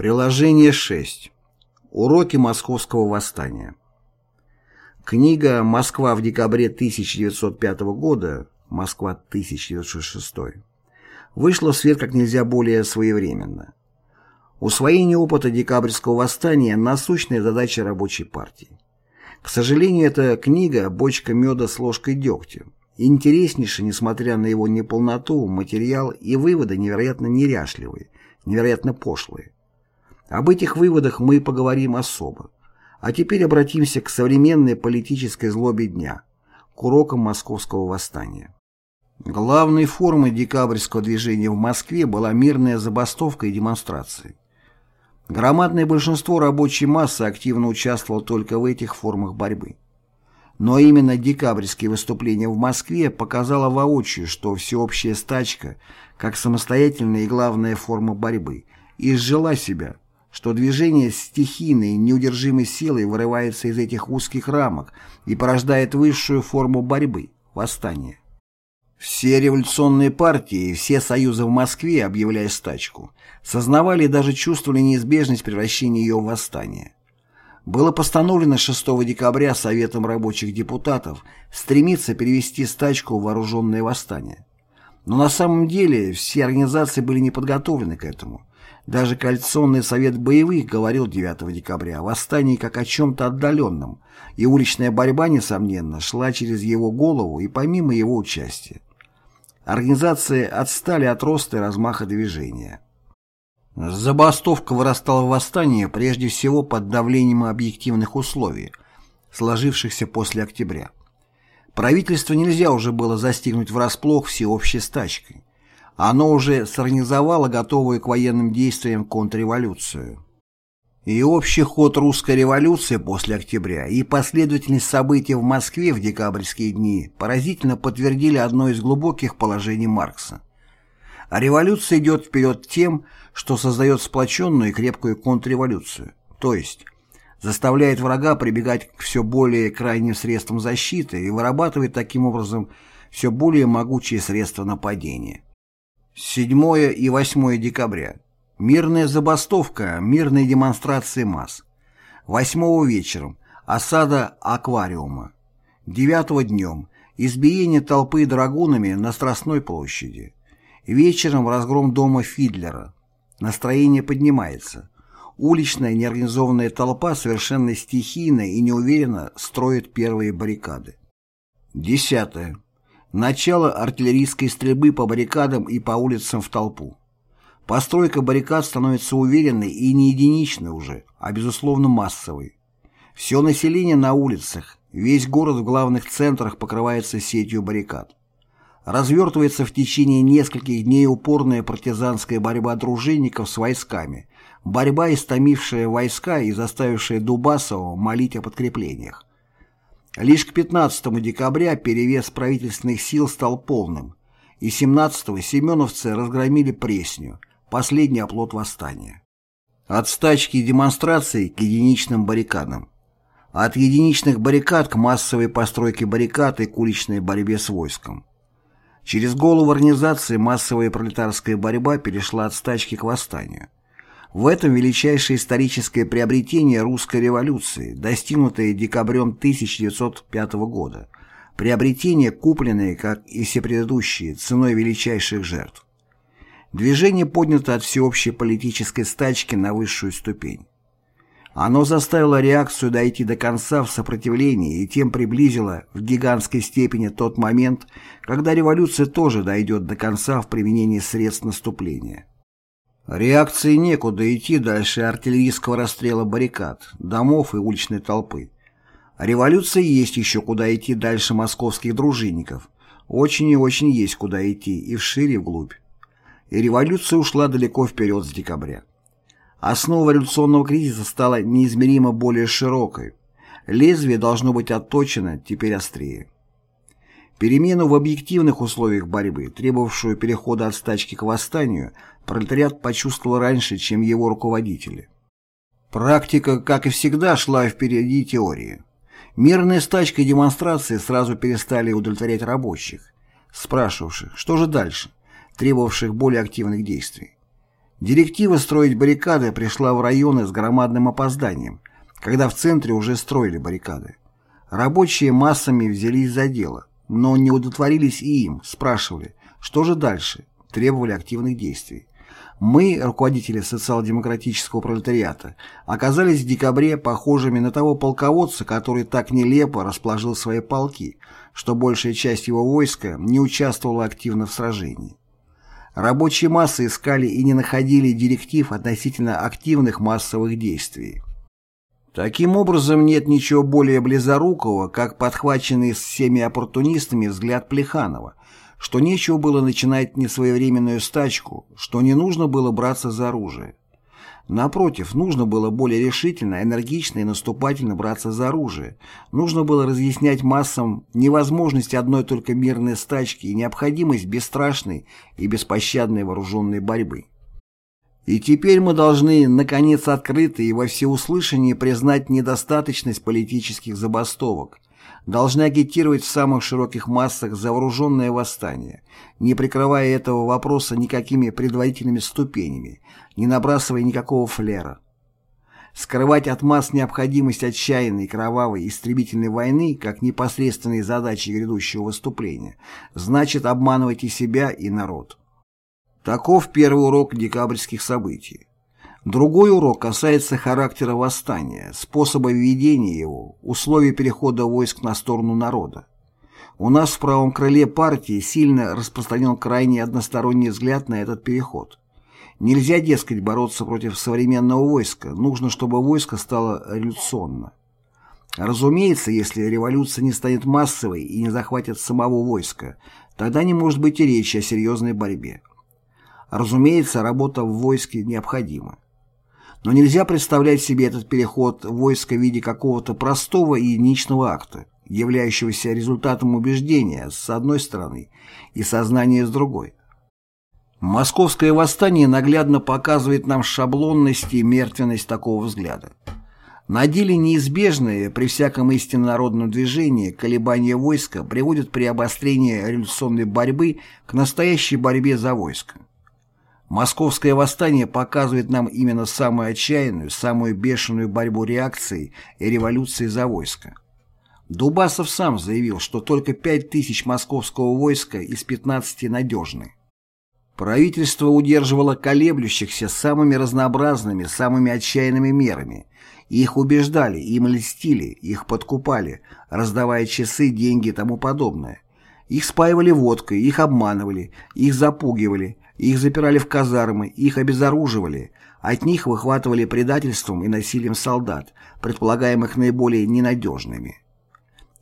Приложение 6. Уроки Московского восстания. Книга «Москва в декабре 1905 года. Москва 1906» вышла в свет как нельзя более своевременно. Усвоение опыта декабрьского восстания – насущная задача рабочей партии. К сожалению, эта книга – бочка меда с ложкой дегтя. Интереснейший, несмотря на его неполноту, материал и выводы невероятно неряшливые, невероятно пошлые. Об этих выводах мы поговорим особо. А теперь обратимся к современной политической злобе дня, к урокам московского восстания. Главной формой декабрьского движения в Москве была мирная забастовка и демонстрации. Громадное большинство рабочей массы активно участвовало только в этих формах борьбы. Но именно декабрьские выступления в Москве показало воочию, что всеобщая стачка, как самостоятельная и главная форма борьбы, изжила себя, что движение стихийной, неудержимой силой вырывается из этих узких рамок и порождает высшую форму борьбы – восстание. Все революционные партии и все союзы в Москве, объявляя стачку, сознавали и даже чувствовали неизбежность превращения ее в восстание. Было постановлено 6 декабря Советом рабочих депутатов стремиться перевести стачку в вооруженное восстание. Но на самом деле все организации были не подготовлены к этому. Даже Коалиционный совет боевых говорил 9 декабря о восстании как о чем-то отдаленном, и уличная борьба, несомненно, шла через его голову и помимо его участия. Организации отстали от роста и размаха движения. Забастовка вырастала в восстание прежде всего под давлением объективных условий, сложившихся после октября. Правительство нельзя уже было застигнуть врасплох всеобщей стачкой. Оно уже сорганизовало готовую к военным действиям контрреволюцию. И общий ход русской революции после октября и последовательность событий в Москве в декабрьские дни поразительно подтвердили одно из глубоких положений Маркса. А революция идет вперед тем, что создает сплоченную и крепкую контрреволюцию, то есть заставляет врага прибегать к все более крайним средствам защиты и вырабатывает таким образом все более могучие средства нападения. 7 и 8 декабря Мирная забастовка, мирные демонстрации масс. Восьмого вечером. Осада аквариума. Девятого днем. Избиение толпы драгунами на Страстной площади. Вечером разгром дома Фидлера. Настроение поднимается. Уличная неорганизованная толпа совершенно стихийно и неуверенно строит первые баррикады. Десятое. Начало артиллерийской стрельбы по баррикадам и по улицам в толпу. Постройка баррикад становится уверенной и не единичной уже, а безусловно массовой. Все население на улицах, весь город в главных центрах покрывается сетью баррикад. Развертывается в течение нескольких дней упорная партизанская борьба дружинников с войсками, борьба, истомившая войска и заставившая Дубасова молить о подкреплениях. Лишь к 15 декабря перевес правительственных сил стал полным, и 17-го семеновцы разгромили Пресню, Последний оплот восстания. От стачки и демонстраций к единичным баррикадам. От единичных баррикад к массовой постройке баррикад и к уличной борьбе с войском. Через голову организации массовая пролетарская борьба перешла от стачки к восстанию. В этом величайшее историческое приобретение русской революции, достигнутое декабрем 1905 года. Приобретение, купленное, как и все предыдущие, ценой величайших жертв. Движение поднято от всеобщей политической стачки на высшую ступень. Оно заставило реакцию дойти до конца в сопротивлении и тем приблизило в гигантской степени тот момент, когда революция тоже дойдет до конца в применении средств наступления. Реакции некуда идти дальше артиллерийского расстрела баррикад, домов и уличной толпы. Революции есть еще куда идти дальше московских дружинников. Очень и очень есть куда идти и вширь и вглубь и революция ушла далеко вперед с декабря. Основа революционного кризиса стала неизмеримо более широкой. Лезвие должно быть отточено, теперь острее. Перемену в объективных условиях борьбы, требовавшую перехода от стачки к восстанию, пролетариат почувствовал раньше, чем его руководители. Практика, как и всегда, шла впереди теории. Мирные стачки и демонстрации сразу перестали удовлетворять рабочих, спрашивавших, что же дальше требовавших более активных действий. Директива строить баррикады пришла в районы с громадным опозданием, когда в центре уже строили баррикады. Рабочие массами взялись за дело, но не удовлетворились и им, спрашивали, что же дальше, требовали активных действий. Мы, руководители социал-демократического пролетариата, оказались в декабре похожими на того полководца, который так нелепо расположил свои полки, что большая часть его войска не участвовала активно в сражении. Рабочие массы искали и не находили директив относительно активных массовых действий. Таким образом, нет ничего более близорукого, как подхваченный всеми оппортунистами взгляд Плеханова, что нечего было начинать несвоевременную стачку, что не нужно было браться за оружие. Напротив, нужно было более решительно, энергично и наступательно браться за оружие. Нужно было разъяснять массам невозможность одной только мирной стачки и необходимость бесстрашной и беспощадной вооруженной борьбы. И теперь мы должны, наконец, открыто и во всеуслышание признать недостаточность политических забастовок, должны агитировать в самых широких массах за вооруженное восстание, не прикрывая этого вопроса никакими предварительными ступенями, не набрасывая никакого флера. Скрывать от масс необходимость отчаянной, кровавой, истребительной войны как непосредственной задачи грядущего выступления, значит обманывать и себя, и народ. Таков первый урок декабрьских событий. Другой урок касается характера восстания, способа ведения его, условий перехода войск на сторону народа. У нас в правом крыле партии сильно распространен крайне односторонний взгляд на этот переход. Нельзя, дескать, бороться против современного войска, нужно, чтобы войско стало революционно. Разумеется, если революция не станет массовой и не захватит самого войска, тогда не может быть и речи о серьезной борьбе. Разумеется, работа в войске необходима. Но нельзя представлять себе этот переход войска в виде какого-то простого и единичного акта, являющегося результатом убеждения с одной стороны и сознания с другой. Московское восстание наглядно показывает нам шаблонность и мертвенность такого взгляда. На деле неизбежное при всяком истинно народном движении колебания войска приводят при обострении революционной борьбы к настоящей борьбе за войско. Московское восстание показывает нам именно самую отчаянную, самую бешеную борьбу реакции и революции за войско. Дубасов сам заявил, что только 5 тысяч московского войска из 15 надежны. Правительство удерживало колеблющихся самыми разнообразными, самыми отчаянными мерами. Их убеждали, им льстили, их подкупали, раздавая часы, деньги и тому подобное. Их спаивали водкой, их обманывали, их запугивали, их запирали в казармы, их обезоруживали, от них выхватывали предательством и насилием солдат, предполагаемых наиболее ненадежными.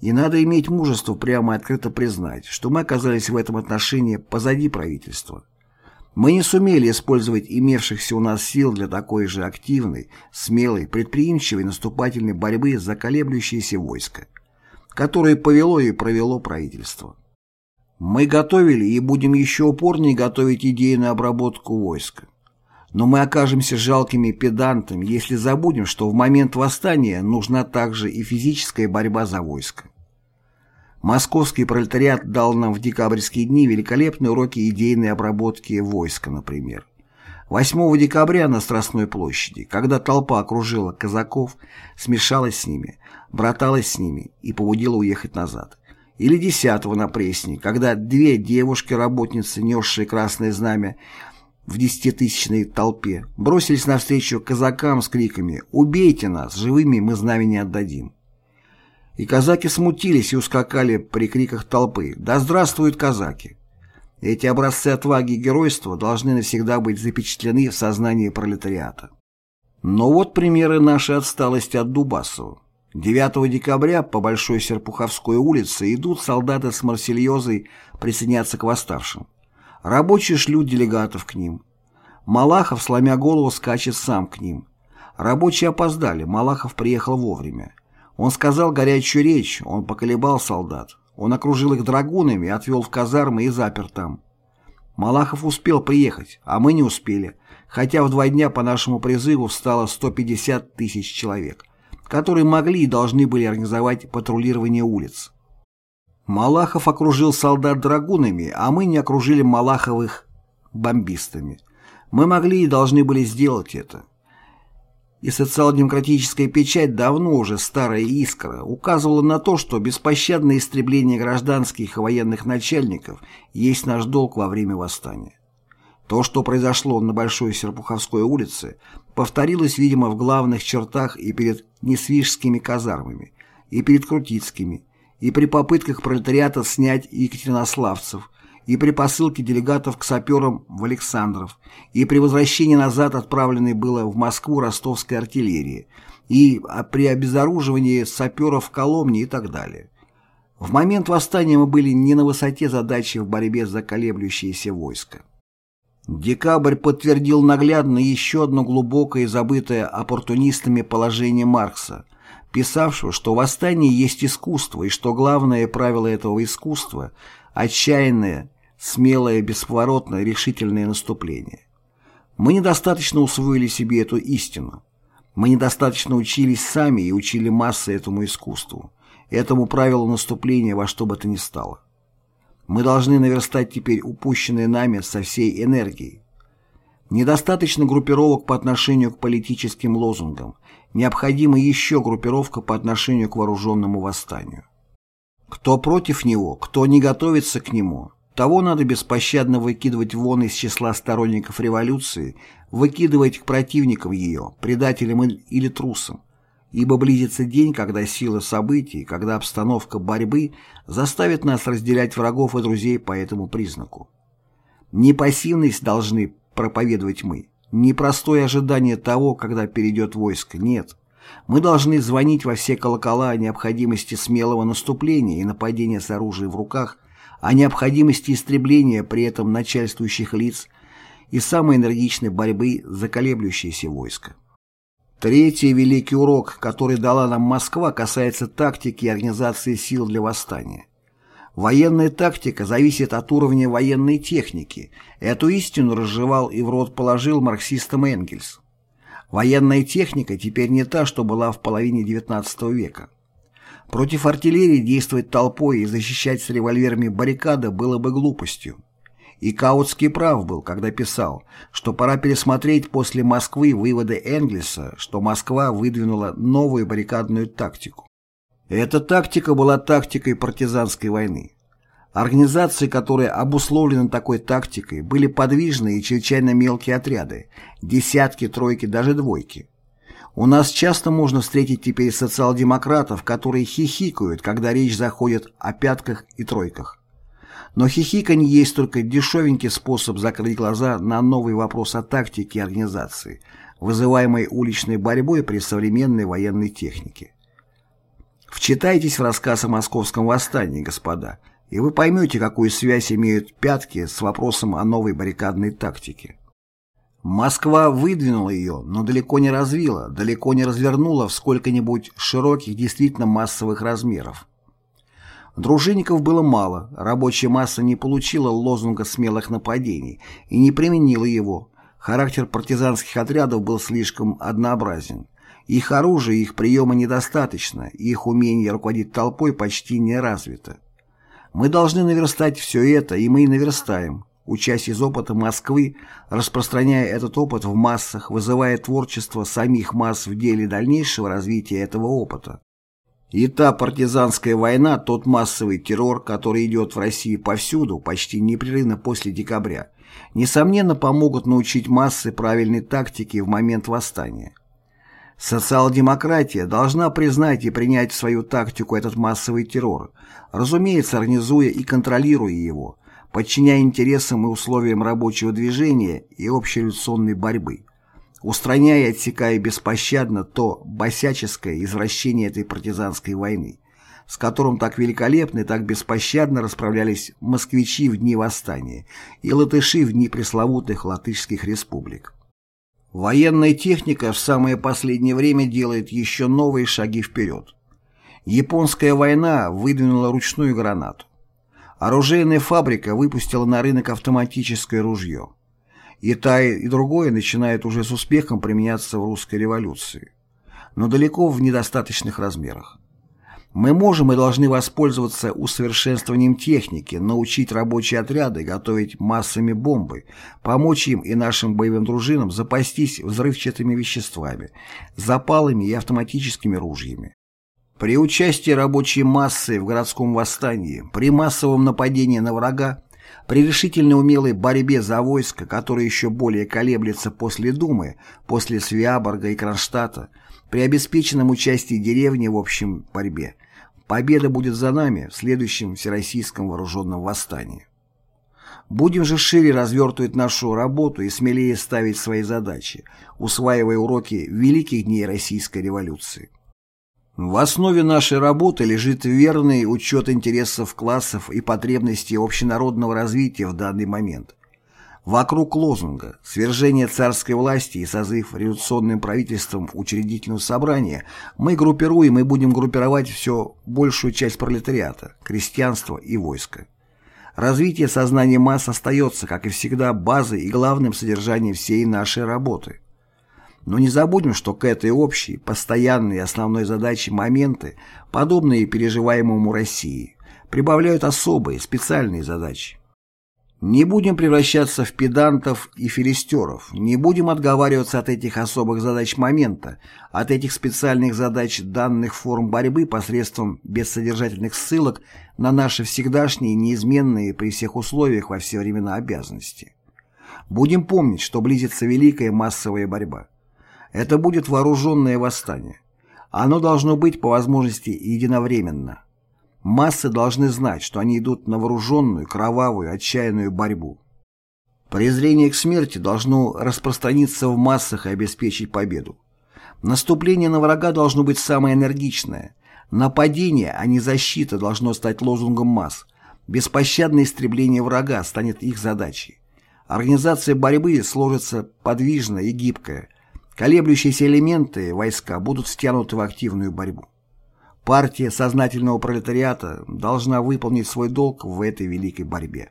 И надо иметь мужество прямо и открыто признать, что мы оказались в этом отношении позади правительства. Мы не сумели использовать имевшихся у нас сил для такой же активной, смелой, предприимчивой наступательной борьбы за колеблющееся войско, которое повело и провело правительство. Мы готовили и будем еще упорнее готовить идейную обработку войска. Но мы окажемся жалкими педантами, если забудем, что в момент восстания нужна также и физическая борьба за войско. Московский пролетариат дал нам в декабрьские дни великолепные уроки идейной обработки войска, например. 8 декабря на Страстной площади, когда толпа окружила казаков, смешалась с ними, браталась с ними и побудила уехать назад. Или 10 на Пресне, когда две девушки-работницы, несшие красное знамя в десятитысячной толпе, бросились навстречу казакам с криками «Убейте нас! Живыми мы знамя не отдадим!» И казаки смутились и ускакали при криках толпы «Да здравствуют казаки!» Эти образцы отваги и геройства должны навсегда быть запечатлены в сознании пролетариата. Но вот примеры нашей отсталости от Дубасова. 9 декабря по Большой Серпуховской улице идут солдаты с Марсельозой присоединяться к восставшим. Рабочие шлют делегатов к ним. Малахов, сломя голову, скачет сам к ним. Рабочие опоздали, Малахов приехал вовремя. Он сказал горячую речь, он поколебал солдат. Он окружил их драгунами, отвел в казармы и запер там. Малахов успел приехать, а мы не успели, хотя в два дня по нашему призыву встало 150 тысяч человек которые могли и должны были организовать патрулирование улиц. Малахов окружил солдат драгунами, а мы не окружили Малаховых бомбистами. Мы могли и должны были сделать это. И социал-демократическая печать, давно уже старая искра, указывала на то, что беспощадное истребление гражданских и военных начальников есть наш долг во время восстания. То, что произошло на Большой Серпуховской улице, повторилось, видимо, в главных чертах и перед Несвижскими казармами, и перед Крутицкими, и при попытках пролетариата снять екатеринославцев, и при посылке делегатов к саперам в Александров, и при возвращении назад отправленной было в Москву ростовской артиллерии, и при обезоруживании саперов в Коломне и так далее. В момент восстания мы были не на высоте задачи в борьбе за колеблющееся войско. Декабрь подтвердил наглядно еще одно глубокое и забытое оппортунистами положение Маркса, писавшего, что восстание есть искусство, и что главное правило этого искусства – отчаянное, смелое, бесповоротное, решительное наступление. Мы недостаточно усвоили себе эту истину. Мы недостаточно учились сами и учили массы этому искусству, этому правилу наступления во что бы то ни стало. Мы должны наверстать теперь упущенное нами со всей энергией. Недостаточно группировок по отношению к политическим лозунгам, необходима еще группировка по отношению к вооруженному восстанию. Кто против него, кто не готовится к нему, того надо беспощадно выкидывать вон из числа сторонников революции, выкидывать к противникам ее, предателям или трусам, ибо близится день, когда сила событий, когда обстановка борьбы заставит нас разделять врагов и друзей по этому признаку. Не пассивность должны проповедовать мы, не простое ожидание того, когда перейдет войско, нет. Мы должны звонить во все колокола о необходимости смелого наступления и нападения с оружием в руках о необходимости истребления при этом начальствующих лиц и самой энергичной борьбы за колеблющееся войско. Третий великий урок, который дала нам Москва, касается тактики и организации сил для восстания. Военная тактика зависит от уровня военной техники. Эту истину разжевал и в рот положил марксистам Энгельс. Военная техника теперь не та, что была в половине XIX века. Против артиллерии действовать толпой и защищать с револьверами баррикады было бы глупостью. И Каутский прав был, когда писал, что пора пересмотреть после Москвы выводы Энгельса, что Москва выдвинула новую баррикадную тактику. Эта тактика была тактикой партизанской войны. Организации, которые обусловлены такой тактикой, были подвижные и чрезвычайно мелкие отряды, десятки, тройки, даже двойки. У нас часто можно встретить теперь социал-демократов, которые хихикают, когда речь заходит о пятках и тройках. Но хихиканье есть только дешевенький способ закрыть глаза на новый вопрос о тактике организации, вызываемой уличной борьбой при современной военной технике. Вчитайтесь в рассказ о московском восстании, господа, и вы поймете, какую связь имеют пятки с вопросом о новой баррикадной тактике. Москва выдвинула ее, но далеко не развила, далеко не развернула в сколько-нибудь широких, действительно массовых размеров. Дружинников было мало, рабочая масса не получила лозунга смелых нападений и не применила его. Характер партизанских отрядов был слишком однообразен. Их оружия и их приема недостаточно, их умение руководить толпой почти не развито. Мы должны наверстать все это, и мы и наверстаем, учась из опыта Москвы, распространяя этот опыт в массах, вызывая творчество самих масс в деле дальнейшего развития этого опыта. И та партизанская война, тот массовый террор, который идет в России повсюду, почти непрерывно после декабря, несомненно помогут научить массы правильной тактике в момент восстания. Социал-демократия должна признать и принять в свою тактику этот массовый террор, разумеется, организуя и контролируя его, подчиняя интересам и условиям рабочего движения и общереволюционной борьбы, устраняя и отсекая беспощадно то босяческое извращение этой партизанской войны, с которым так великолепно и так беспощадно расправлялись москвичи в дни восстания и латыши в дни пресловутых латышских республик. Военная техника в самое последнее время делает еще новые шаги вперед. Японская война выдвинула ручную гранату. Оружейная фабрика выпустила на рынок автоматическое ружье. И та, и другое начинает уже с успехом применяться в русской революции, но далеко в недостаточных размерах. Мы можем и должны воспользоваться усовершенствованием техники, научить рабочие отряды готовить массами бомбы, помочь им и нашим боевым дружинам запастись взрывчатыми веществами, запалами и автоматическими ружьями. При участии рабочей массы в городском восстании, при массовом нападении на врага, при решительно умелой борьбе за войско, которое еще более колеблется после Думы, после Свиаборга и Кронштадта, при обеспеченном участии деревни в общем борьбе, победа будет за нами в следующем Всероссийском вооруженном восстании. Будем же шире развертывать нашу работу и смелее ставить свои задачи, усваивая уроки великих дней Российской революции. В основе нашей работы лежит верный учет интересов классов и потребностей общенародного развития в данный момент. Вокруг лозунга «Свержение царской власти и созыв революционным правительством учредительного собрания» мы группируем и будем группировать все большую часть пролетариата, крестьянства и войска. Развитие сознания масс остается, как и всегда, базой и главным содержанием всей нашей работы – но не забудем, что к этой общей, постоянной и основной задаче моменты, подобные переживаемому России, прибавляют особые, специальные задачи. Не будем превращаться в педантов и филистеров, не будем отговариваться от этих особых задач момента, от этих специальных задач данных форм борьбы посредством бессодержательных ссылок на наши всегдашние, неизменные при всех условиях во все времена обязанности. Будем помнить, что близится великая массовая борьба. Это будет вооруженное восстание. Оно должно быть по возможности единовременно. Массы должны знать, что они идут на вооруженную, кровавую, отчаянную борьбу. Презрение к смерти должно распространиться в массах и обеспечить победу. Наступление на врага должно быть самое энергичное. Нападение, а не защита, должно стать лозунгом масс. Беспощадное истребление врага станет их задачей. Организация борьбы сложится подвижная и гибкая, Колеблющиеся элементы войска будут стянуты в активную борьбу. Партия сознательного пролетариата должна выполнить свой долг в этой великой борьбе.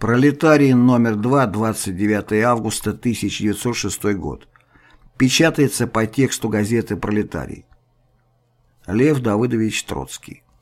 Пролетарий номер 2, 29 августа 1906 год. Печатается по тексту газеты «Пролетарий». Лев Давыдович Троцкий